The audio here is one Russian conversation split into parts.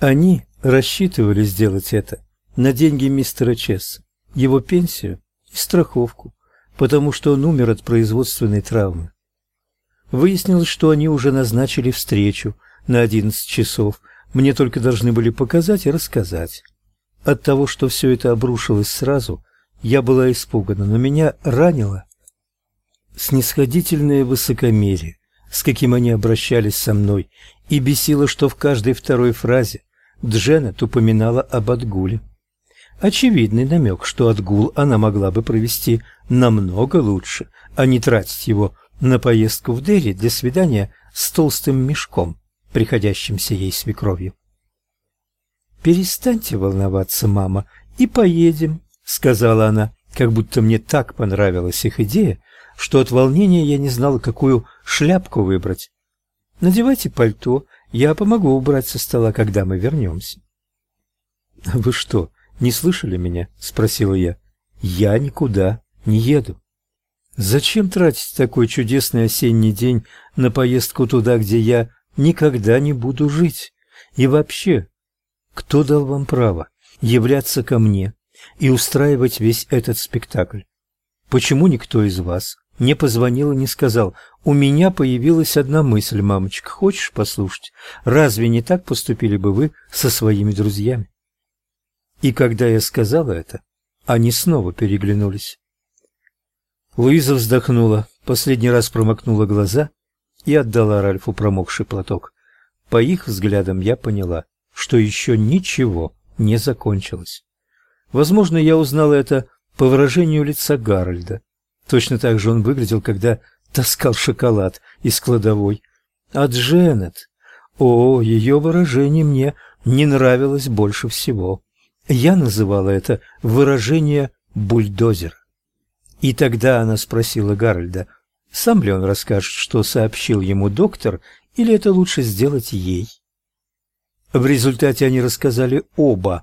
Они рассчитывали сделать это на деньги мистера Чесса, его пенсию и страховку, потому что он умер от производственной травмы. Выяснилось, что они уже назначили встречу на 11 часов. Мне только должны были показать и рассказать. От того, что все это обрушилось сразу, я была испугана, но меня ранило снисходительное высокомерие, с каким они обращались со мной, и бесило, что в каждой второй фразе Дженнет упоминала об отгуле. Очевидный намек, что отгул она могла бы провести намного лучше, а не тратить его на поездку в Дерри для свидания с толстым мешком, приходящимся ей свекровью. «Перестаньте волноваться, мама, и поедем», — сказала она, как будто мне так понравилась их идея, что от волнения я не знала, какую шляпку выбрать. «Надевайте пальто, я помогу убрать со стола, когда мы вернемся». «Вы что, не слышали меня?» — спросила я. «Я никуда не еду». Зачем тратить такой чудесный осенний день на поездку туда, где я никогда не буду жить? И вообще, кто дал вам право являться ко мне и устраивать весь этот спектакль? Почему никто из вас не позвонил и не сказал, «У меня появилась одна мысль, мамочка, хочешь послушать? Разве не так поступили бы вы со своими друзьями?» И когда я сказала это, они снова переглянулись. Луиза вздохнула, последний раз промокнула глаза и отдала Ральфу промокший платок. По их взглядам я поняла, что еще ничего не закончилось. Возможно, я узнала это по выражению лица Гарольда. Точно так же он выглядел, когда таскал шоколад из кладовой. А Дженнет... О, ее выражение мне не нравилось больше всего. Я называла это выражение бульдозера. И тогда она спросила Гарольда, сам ли он расскажет, что сообщил ему доктор, или это лучше сделать ей. В результате они рассказали оба,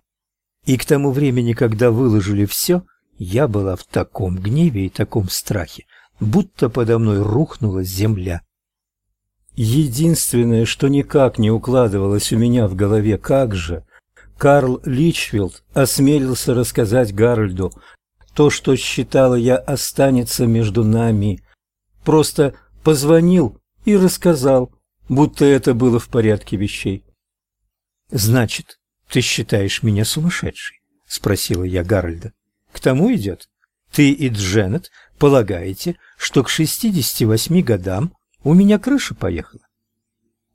и к тому времени, когда выложили все, я была в таком гневе и таком страхе, будто подо мной рухнула земля. Единственное, что никак не укладывалось у меня в голове, как же Карл Личфилд осмелился рассказать Гарольду, то, что считала я, останется между нами. Просто позвонил и рассказал, будто это было в порядке вещей. «Значит, ты считаешь меня сумасшедшей?» — спросила я Гарольда. «К тому идет. Ты и Дженнет полагаете, что к шестидесяти восьми годам у меня крыша поехала?»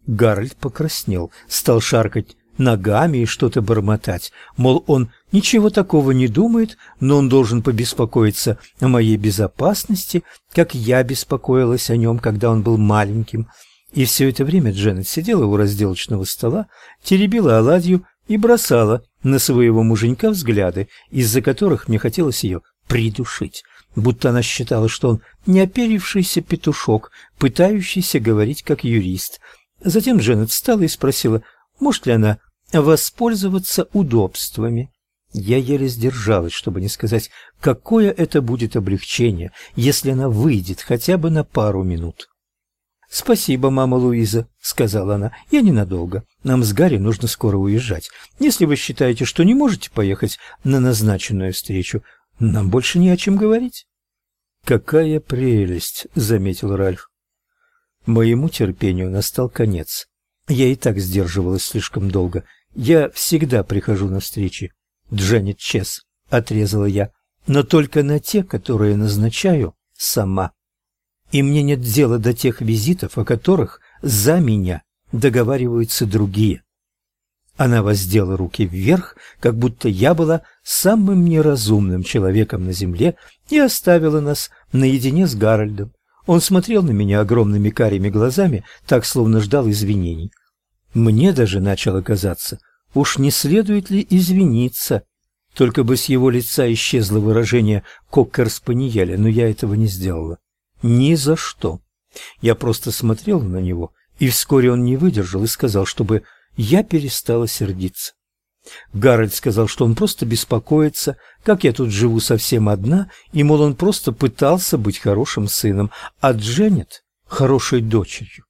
Гарольд покраснел, стал шаркать ногами и что-то бормотать, мол, он ничего такого не думает, но он должен побеспокоиться о моей безопасности, как я беспокоилась о нем, когда он был маленьким. И все это время Дженнет сидела у разделочного стола, теребила оладью и бросала на своего муженька взгляды, из-за которых мне хотелось ее придушить, будто она считала, что он неоперившийся петушок, пытающийся говорить как юрист. Затем Дженнет встала и спросила, может ли она воспользоваться удобствами. Я еле сдержалась, чтобы не сказать, какое это будет облегчение, если она выйдет хотя бы на пару минут. «Спасибо, мама Луиза», — сказала она. «Я ненадолго. Нам с Гарри нужно скоро уезжать. Если вы считаете, что не можете поехать на назначенную встречу, нам больше не о чем говорить». «Какая прелесть», — заметил Ральф. Моему терпению настал конец. Я и так сдерживалась слишком долго. Я всегда прихожу на встречи. Дженнет Чес, отрезала я, но только на те, которые назначаю сама. И мне нет дела до тех визитов, о которых за меня договариваются другие. Она воздела руки вверх, как будто я была самым неразумным человеком на земле и оставила нас наедине с Гарольдом. Он смотрел на меня огромными карими глазами, так словно ждал извинений. Мне даже начало казаться, уж не следует ли извиниться, только бы с его лица исчезло выражение коккер-спаниеля, но я этого не сделала. Ни за что. Я просто смотрел на него, и вскоре он не выдержал и сказал, чтобы я перестала сердиться. Гарольд сказал, что он просто беспокоится, как я тут живу совсем одна, и, мол, он просто пытался быть хорошим сыном, а Дженнет — хорошей дочерью.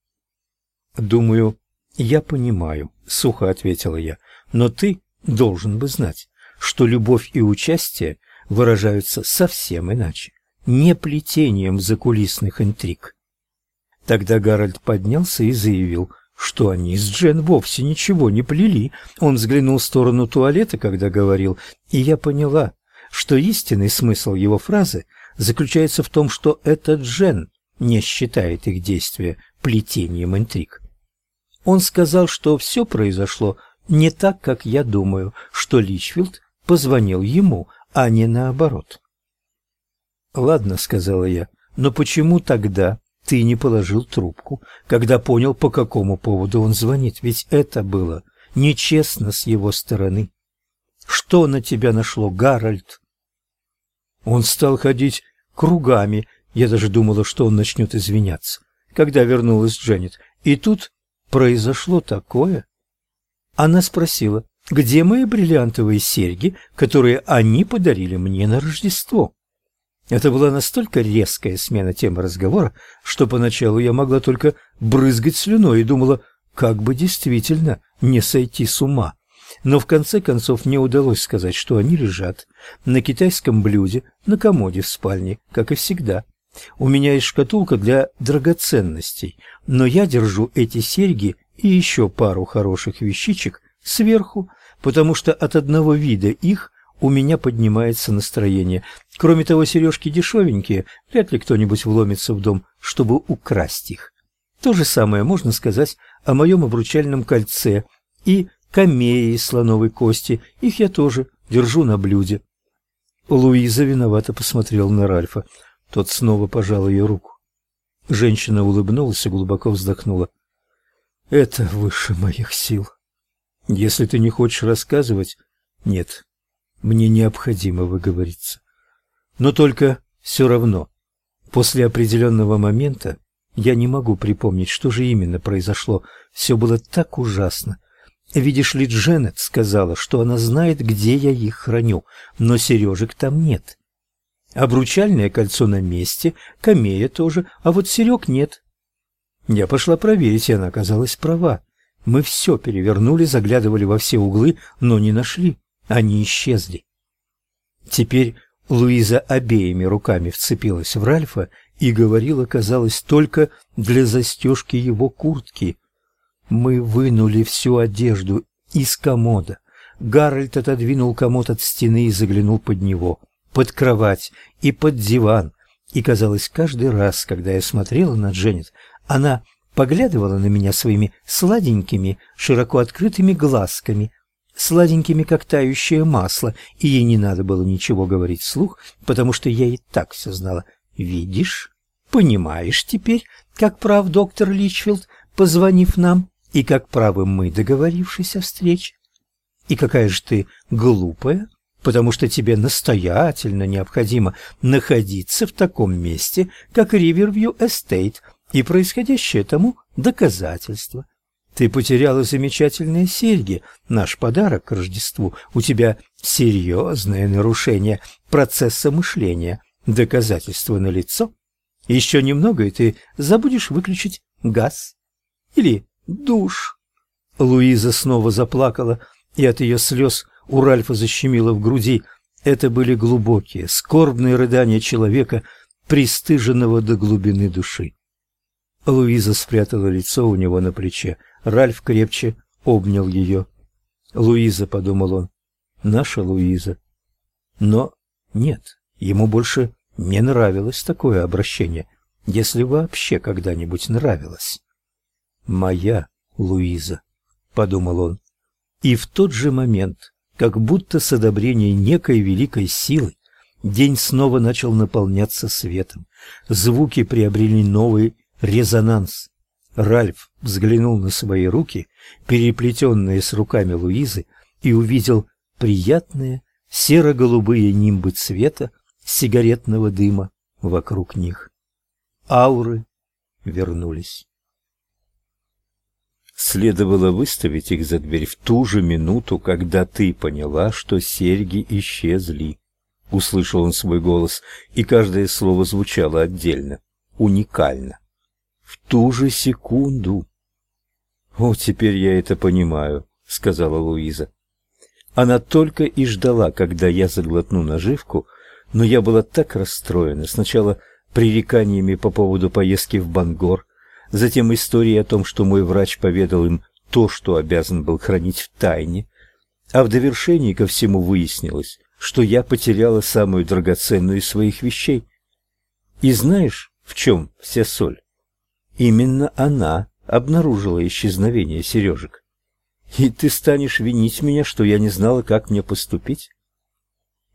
Думаю, я понимаю, сухо ответила я. Но ты должен бы знать, что любовь и участие выражаются совсем иначе, не плетением закулисных интриг. Тогда Гарольд поднялся и заявил, что они с Джен вовсе ничего не плели. Он взглянул в сторону туалета, когда говорил, и я поняла, что истинный смысл его фразы заключается в том, что это Джен не считает их действия плетением интриг. Он сказал, что все произошло не так, как я думаю, что Личфилд позвонил ему, а не наоборот. «Ладно», — сказала я, — «но почему тогда ты не положил трубку, когда понял, по какому поводу он звонит? Ведь это было нечестно с его стороны. Что на тебя нашло, Гарольд?» Он стал ходить кругами. Я даже думала, что он начнет извиняться, когда вернулась Дженнет. И тут произошло такое. Она спросила, где мои бриллиантовые серьги, которые они подарили мне на Рождество. Это была настолько резкая смена темы разговора, что поначалу я могла только брызгать слюной и думала, как бы действительно не сойти с ума. Но в конце концов мне удалось сказать, что они лежат на китайском блюде на комоде в спальне, как и всегда. У меня есть шкатулка для драгоценностей, но я держу эти серьги и еще пару хороших вещичек сверху, потому что от одного вида их у меня поднимается настроение. Кроме того, сережки дешевенькие, вряд ли кто-нибудь вломится в дом, чтобы украсть их. То же самое можно сказать о моем обручальном кольце и камеи из слоновой кости. Их я тоже держу на блюде. Луиза виновато посмотрел на Ральфа. Тот снова пожал ее руку. Женщина улыбнулась и глубоко вздохнула. Это выше моих сил. Если ты не хочешь рассказывать, нет. Мне необходимо выговориться. Но только все равно. После определенного момента я не могу припомнить, что же именно произошло. Все было так ужасно. Видишь ли, Дженнет сказала, что она знает, где я их храню, но сережек там нет. Обручальное кольцо на месте, камея тоже, а вот серег нет. Я пошла проверить, и она оказалась права. Мы все перевернули, заглядывали во все углы, но не нашли. Они исчезли. Теперь Луиза обеими руками вцепилась в Ральфа и говорила, казалось, только для застежки его куртки. Мы вынули всю одежду из комода. Гарольд отодвинул комод от стены и заглянул под него под кровать и под диван. И, казалось, каждый раз, когда я смотрела на Дженнет, она поглядывала на меня своими сладенькими, широко открытыми глазками, сладенькими, как тающее масло, и ей не надо было ничего говорить вслух, потому что я и так все знала. «Видишь? Понимаешь теперь, как прав доктор Личфилд, позвонив нам, и как правы мы, договорившись о встрече? И какая же ты глупая!» потому что тебе настоятельно необходимо находиться в таком месте, как Ривервью Эстейт, и происходящее тому доказательство. Ты потеряла замечательные серьги, наш подарок к Рождеству. У тебя серьезное нарушение процесса мышления. Доказательство налицо. Еще немного, и ты забудешь выключить газ. Или душ. Луиза снова заплакала, и от ее слез у Ральфа защемило в груди. Это были глубокие, скорбные рыдания человека, пристыженного до глубины души. Луиза спрятала лицо у него на плече. Ральф крепче обнял ее. «Луиза», — подумал он, — «наша Луиза». Но нет, ему больше не нравилось такое обращение, если вообще когда-нибудь нравилось. «Моя Луиза», — подумал он. И в тот же момент как будто с одобрения некой великой силы, день снова начал наполняться светом. Звуки приобрели новый резонанс. Ральф взглянул на свои руки, переплетенные с руками Луизы, и увидел приятные серо-голубые нимбы цвета сигаретного дыма вокруг них. Ауры вернулись. Следовало выставить их за дверь в ту же минуту, когда ты поняла, что серьги исчезли. Услышал он свой голос, и каждое слово звучало отдельно, уникально. В ту же секунду. «О, теперь я это понимаю», — сказала Луиза. Она только и ждала, когда я заглотну наживку, но я была так расстроена. Сначала пререканиями по поводу поездки в Бангор, затем историей о том, что мой врач поведал им то, что обязан был хранить в тайне, а в довершении ко всему выяснилось, что я потеряла самую драгоценную из своих вещей. И знаешь, в чем вся соль? Именно она обнаружила исчезновение сережек. И ты станешь винить меня, что я не знала, как мне поступить?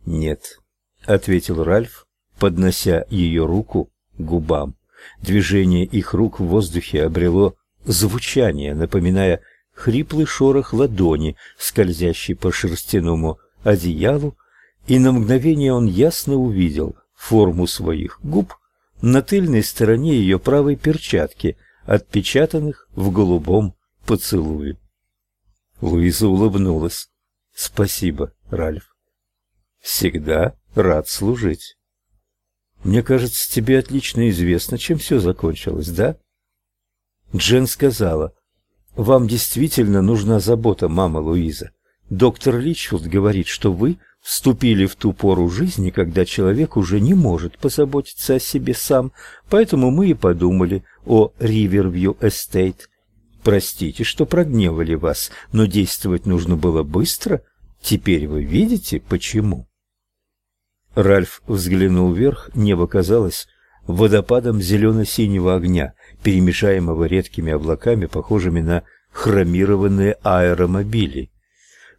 Нет, ответил Ральф, поднося ее руку к губам. Движение их рук в воздухе обрело звучание, напоминая хриплый шорох ладони, скользящей по шерстяному одеялу, и на мгновение он ясно увидел форму своих губ на тыльной стороне ее правой перчатки, отпечатанных в голубом поцелуе. Луиза улыбнулась. «Спасибо, Ральф. Всегда рад служить». «Мне кажется, тебе отлично известно, чем все закончилось, да?» Джен сказала, «Вам действительно нужна забота, мама Луиза. Доктор Личфилд говорит, что вы вступили в ту пору жизни, когда человек уже не может позаботиться о себе сам, поэтому мы и подумали о Ривервью Эстейт. Простите, что прогневали вас, но действовать нужно было быстро. Теперь вы видите, почему?» Ральф взглянул вверх, небо казалось водопадом зелено-синего огня, перемешаемого редкими облаками, похожими на хромированные аэромобили.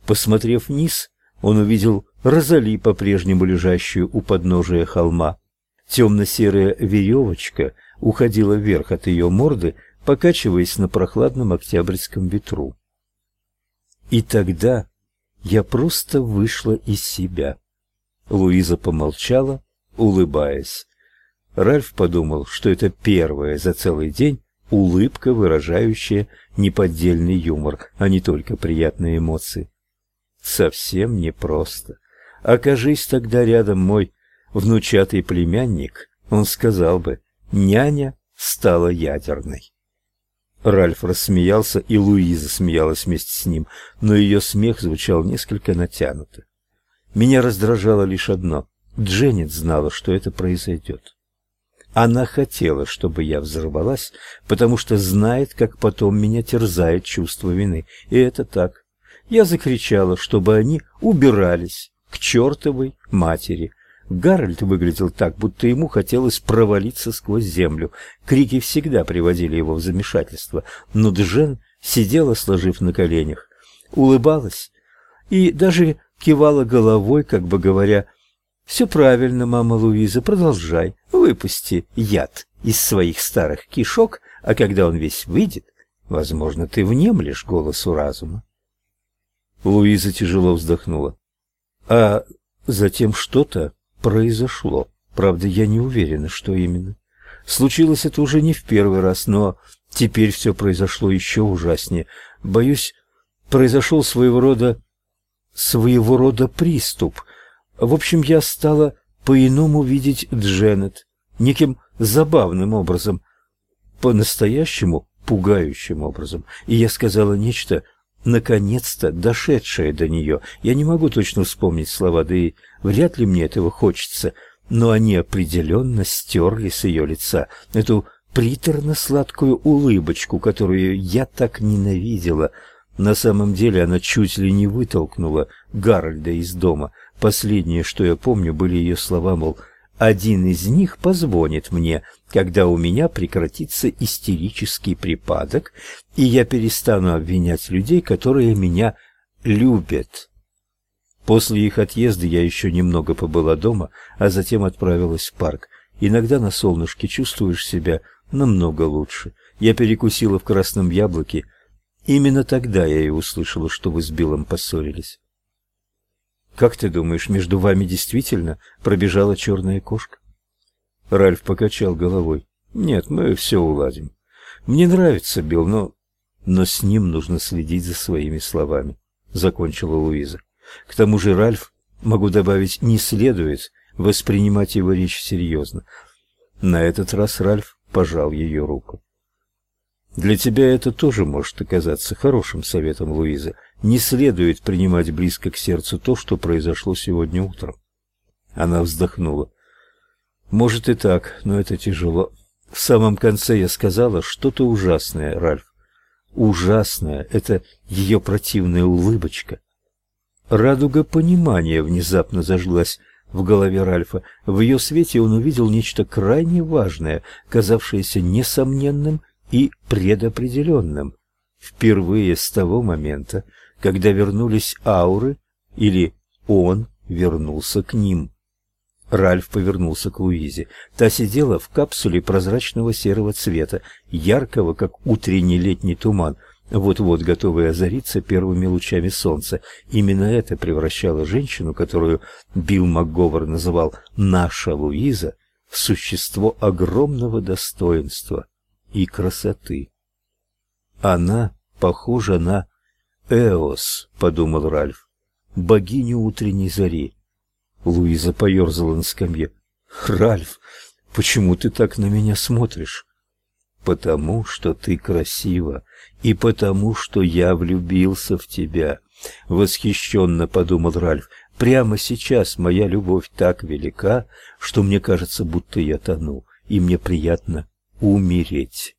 Посмотрев вниз, он увидел Розали, по-прежнему лежащую у подножия холма. Темно-серая веревочка уходила вверх от ее морды, покачиваясь на прохладном октябрьском ветру. И тогда я просто вышла из себя. Луиза помолчала, улыбаясь. Ральф подумал, что это первая за целый день улыбка, выражающая неподдельный юмор, а не только приятные эмоции. Совсем непросто. Окажись тогда рядом мой внучатый племянник, он сказал бы «няня стала ядерной». Ральф рассмеялся, и Луиза смеялась вместе с ним, но ее смех звучал несколько натянуто. Меня раздражало лишь одно. Дженнет знала, что это произойдет. Она хотела, чтобы я взорвалась, потому что знает, как потом меня терзает чувство вины. И это так. Я закричала, чтобы они убирались к чертовой матери. Гарольд выглядел так, будто ему хотелось провалиться сквозь землю. Крики всегда приводили его в замешательство, но Джен сидела, сложив на коленях, улыбалась и даже кивала головой, как бы говоря, «Все правильно, мама Луиза, продолжай, выпусти яд из своих старых кишок, а когда он весь выйдет, возможно, ты внемлешь голосу разума». Луиза тяжело вздохнула. А затем что-то произошло. Правда, я не уверена, что именно. Случилось это уже не в первый раз, но теперь все произошло еще ужаснее. Боюсь, произошел своего рода своего рода приступ. В общем, я стала по-иному видеть Дженнет, неким забавным образом, по-настоящему пугающим образом. И я сказала нечто, наконец-то дошедшее до нее. Я не могу точно вспомнить слова, да и вряд ли мне этого хочется, но они определенно стерли с ее лица эту приторно-сладкую улыбочку, которую я так ненавидела — на самом деле она чуть ли не вытолкнула Гарольда из дома. Последнее, что я помню, были ее слова, мол, «Один из них позвонит мне, когда у меня прекратится истерический припадок, и я перестану обвинять людей, которые меня любят». После их отъезда я еще немного побыла дома, а затем отправилась в парк. Иногда на солнышке чувствуешь себя намного лучше. Я перекусила в красном яблоке, Именно тогда я и услышала, что вы с Биллом поссорились. Как ты думаешь, между вами действительно пробежала черная кошка? Ральф покачал головой. Нет, мы все уладим. Мне нравится Билл, но но с ним нужно следить за своими словами, закончила Луиза. К тому же Ральф, могу добавить, не следует воспринимать его речь серьезно. На этот раз Ральф пожал ее руку. Для тебя это тоже может оказаться хорошим советом, Луиза. Не следует принимать близко к сердцу то, что произошло сегодня утром. Она вздохнула. Может и так, но это тяжело. В самом конце я сказала что-то ужасное, Ральф. Ужасное это ее противная улыбочка. Радуга понимания внезапно зажглась в голове Ральфа. В ее свете он увидел нечто крайне важное, казавшееся несомненным и предопределенным. Впервые с того момента, когда вернулись ауры, или он вернулся к ним. Ральф повернулся к Луизе. Та сидела в капсуле прозрачного серого цвета, яркого, как утренний летний туман, вот-вот готовый озариться первыми лучами солнца. Именно это превращало женщину, которую Билл МакГовер называл «наша Луиза», в существо огромного достоинства и красоты. Она похожа на Эос, подумал Ральф, богиню утренней зари. Луиза поерзала на скамье. Ральф, почему ты так на меня смотришь? Потому что ты красива и потому что я влюбился в тебя. Восхищенно подумал Ральф. Прямо сейчас моя любовь так велика, что мне кажется, будто я тону, и мне приятно умереть.